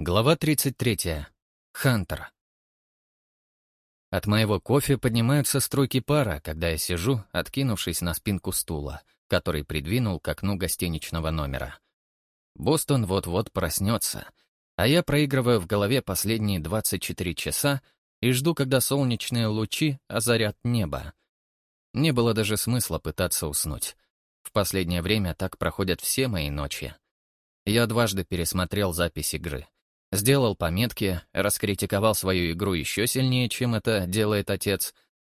Глава 33. Хантер. От моего кофе поднимаются струйки пара, когда я сижу, откинувшись на спинку стула, который придвинул к окну гостиничного номера. Бостон вот-вот проснется, а я проигрываю в голове последние 24 часа и жду, когда солнечные лучи озарят небо. Не было даже смысла пытаться уснуть. В последнее время так проходят все мои ночи. Я дважды пересмотрел запись игры — Сделал пометки, раскритиковал свою игру еще сильнее, чем это делает отец.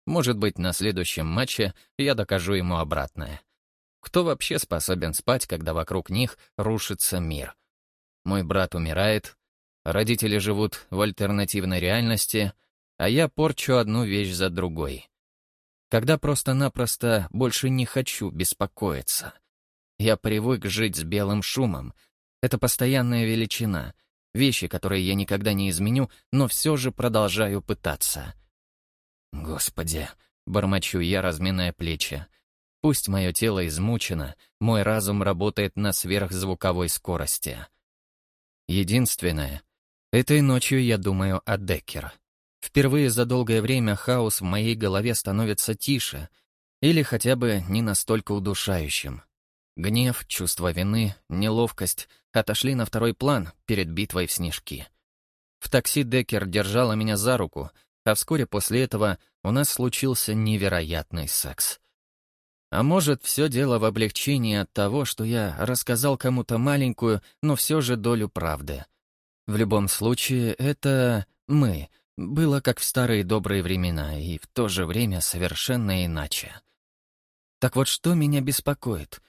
Может быть, на следующем матче я докажу ему обратное. Кто вообще способен спать, когда вокруг них рушится мир? Мой брат умирает, родители живут в альтернативной реальности, а я порчу одну вещь за другой. Когда просто-напросто больше не хочу беспокоиться. Я привык жить с белым шумом. Это постоянная величина — Вещи, которые я никогда не изменю, но все же продолжаю пытаться. Господи, бормочу я, разминая плечи. Пусть мое тело измучено, мой разум работает на сверхзвуковой скорости. Единственное, этой ночью я думаю о Деккер. Впервые за долгое время хаос в моей голове становится тише, или хотя бы не настолько удушающим. Гнев, чувство вины, неловкость отошли на второй план перед битвой в снежки. В такси Деккер держала меня за руку, а вскоре после этого у нас случился невероятный секс. А может, все дело в облегчении от того, что я рассказал кому-то маленькую, но все же долю правды. В любом случае, это мы было как в старые добрые времена и в то же время совершенно иначе. Так вот, что меня беспокоит?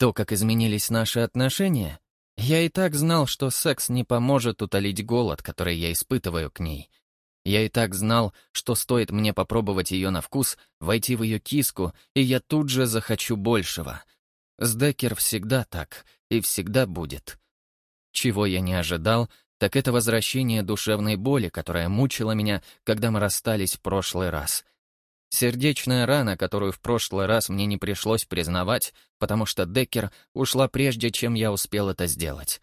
То, как изменились наши отношения? Я и так знал, что секс не поможет утолить голод, который я испытываю к ней. Я и так знал, что стоит мне попробовать ее на вкус, войти в ее киску, и я тут же захочу большего. С Деккер всегда так, и всегда будет. Чего я не ожидал, так это возвращение душевной боли, которая мучила меня, когда мы расстались в прошлый раз — Сердечная рана, которую в прошлый раз мне не пришлось признавать, потому что Деккер ушла прежде, чем я успел это сделать.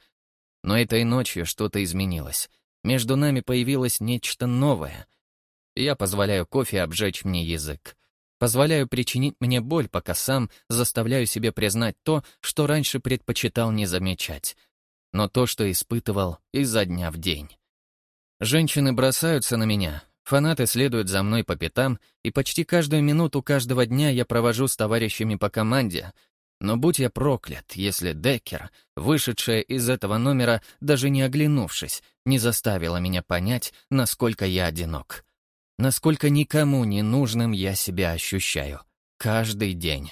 Но этой ночью что-то изменилось. Между нами появилось нечто новое. Я позволяю кофе обжечь мне язык. Позволяю причинить мне боль, пока сам заставляю себе признать то, что раньше предпочитал не замечать. Но то, что испытывал изо дня в день. Женщины бросаются на меня, Фанаты следуют за мной по пятам, и почти каждую минуту каждого дня я провожу с товарищами по команде. Но будь я проклят, если Деккер, вышедшая из этого номера, даже не оглянувшись, не заставила меня понять, насколько я одинок. Насколько никому не нужным я себя ощущаю. Каждый день.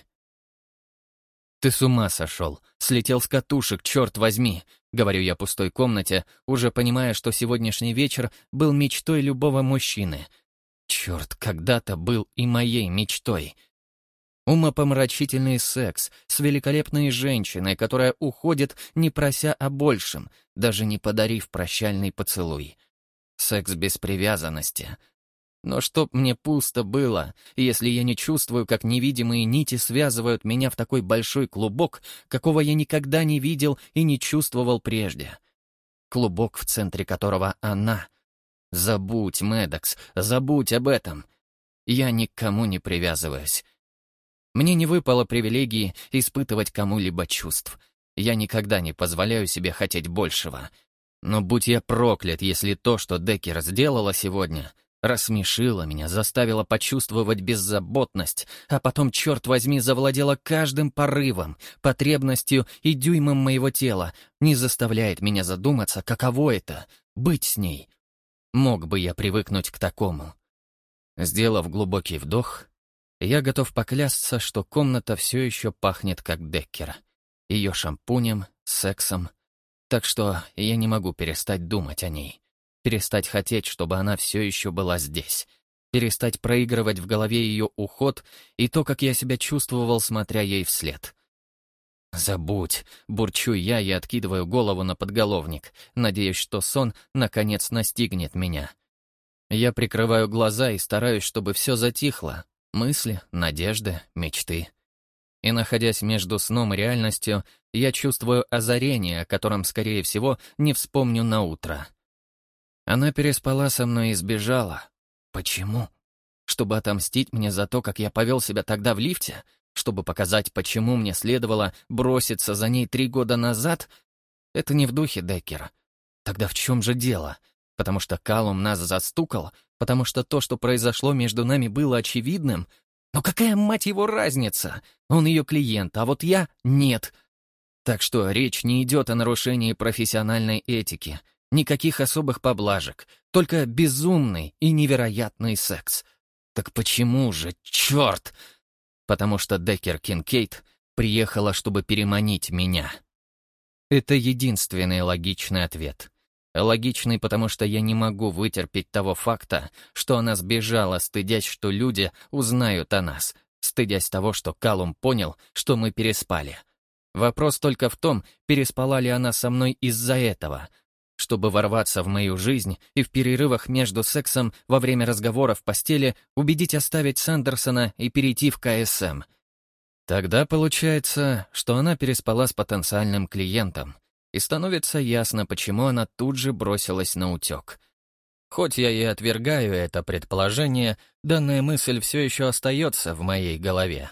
«Ты с ума сошел! Слетел с катушек, черт возьми!» — говорю я пустой комнате, уже понимая, что сегодняшний вечер был мечтой любого мужчины. Черт, когда-то был и моей мечтой. Умопомрачительный секс с великолепной женщиной, которая уходит, не прося о большем, даже не подарив прощальный поцелуй. Секс без привязанности, но чтоб мне пусто было, если я не чувствую, как невидимые нити связывают меня в такой большой клубок, какого я никогда не видел и не чувствовал прежде. Клубок, в центре которого она. Забудь, Медокс, забудь об этом. Я никому не привязываюсь. Мне не выпало привилегии испытывать кому-либо чувств. Я никогда не позволяю себе хотеть большего. Но будь я проклят, если то, что Деккер сделала сегодня — Рассмешила меня, заставила почувствовать беззаботность, а потом, черт возьми, завладела каждым порывом, потребностью и дюймом моего тела, не заставляет меня задуматься, каково это — быть с ней. Мог бы я привыкнуть к такому. Сделав глубокий вдох, я готов поклясться, что комната все еще пахнет как Деккер. Ее шампунем, сексом. Так что я не могу перестать думать о ней перестать хотеть, чтобы она все еще была здесь, перестать проигрывать в голове ее уход и то, как я себя чувствовал, смотря ей вслед. «Забудь», — бурчу я и откидываю голову на подголовник, надеясь, что сон, наконец, настигнет меня. Я прикрываю глаза и стараюсь, чтобы все затихло. Мысли, надежды, мечты. и, находясь между сном и реальностью, я чувствую озарение, о котором, скорее всего, не вспомню на утро. Она переспала со мной и сбежала. Почему? Чтобы отомстить мне за то, как я повел себя тогда в лифте? Чтобы показать, почему мне следовало броситься за ней три года назад? Это не в духе Деккера. Тогда в чем же дело? Потому что Калум нас застукал? Потому что то, что произошло между нами, было очевидным? Но какая, мать его, разница? Он ее клиент, а вот я — нет. Так что речь не идет о нарушении профессиональной этики — Никаких особых поблажек, только безумный и невероятный секс. Так почему же, черт? Потому что Деккер Кинкейт приехала, чтобы переманить меня. Это единственный логичный ответ. Логичный, потому что я не могу вытерпеть того факта, что она сбежала, стыдясь, что люди узнают о нас, стыдясь того, что Калум понял, что мы переспали. Вопрос только в том, переспала ли она со мной из-за этого — чтобы ворваться в мою жизнь и в перерывах между сексом во время разговора в постели убедить оставить Сандерсона и перейти в КСМ. Тогда получается, что она переспала с потенциальным клиентом, и становится ясно, почему она тут же бросилась на утек. Хоть я и отвергаю это предположение, данная мысль все еще остается в моей голове.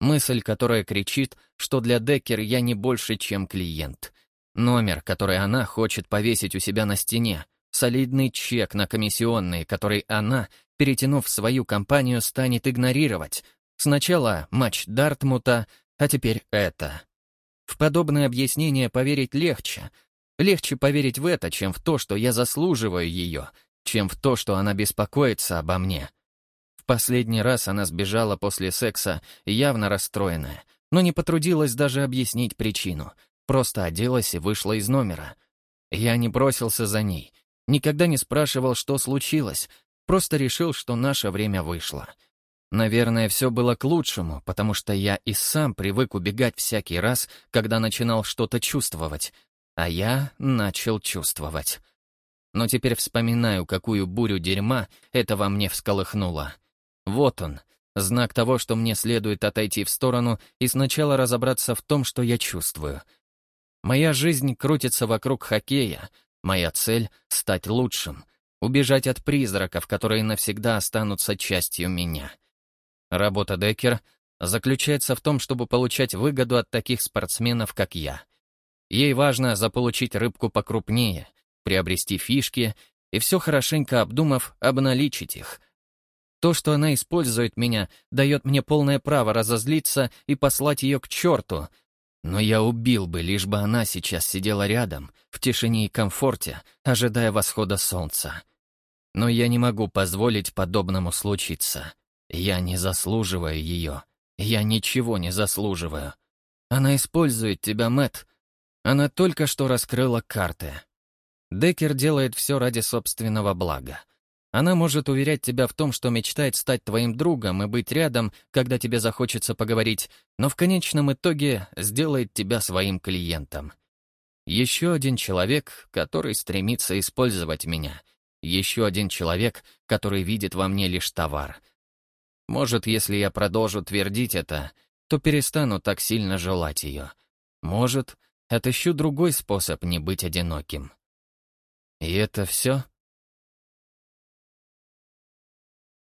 Мысль, которая кричит, что для Деккер я не больше, чем клиент — Номер, который она хочет повесить у себя на стене. Солидный чек на комиссионные, который она, перетянув свою компанию, станет игнорировать. Сначала матч Дартмута, а теперь это. В подобное объяснение поверить легче. Легче поверить в это, чем в то, что я заслуживаю ее, чем в то, что она беспокоится обо мне. В последний раз она сбежала после секса, явно расстроенная, но не потрудилась даже объяснить причину — Просто оделась и вышла из номера. Я не бросился за ней, никогда не спрашивал, что случилось, просто решил, что наше время вышло. Наверное, все было к лучшему, потому что я и сам привык убегать всякий раз, когда начинал что-то чувствовать, а я начал чувствовать. Но теперь вспоминаю, какую бурю дерьма это во мне всколыхнуло. Вот он, знак того, что мне следует отойти в сторону и сначала разобраться в том, что я чувствую — Моя жизнь крутится вокруг хоккея. Моя цель — стать лучшим, убежать от призраков, которые навсегда останутся частью меня. Работа Деккер заключается в том, чтобы получать выгоду от таких спортсменов, как я. Ей важно заполучить рыбку покрупнее, приобрести фишки и все хорошенько обдумав, обналичить их. То, что она использует меня, дает мне полное право разозлиться и послать ее к черту, но я убил бы, лишь бы она сейчас сидела рядом, в тишине и комфорте, ожидая восхода солнца. Но я не могу позволить подобному случиться. Я не заслуживаю ее. Я ничего не заслуживаю. Она использует тебя, Мэт. Она только что раскрыла карты. Деккер делает все ради собственного блага. Она может уверять тебя в том, что мечтает стать твоим другом и быть рядом, когда тебе захочется поговорить, но в конечном итоге сделает тебя своим клиентом. Еще один человек, который стремится использовать меня. Еще один человек, который видит во мне лишь товар. Может, если я продолжу твердить это, то перестану так сильно желать ее. Может, отыщу другой способ не быть одиноким. И это все?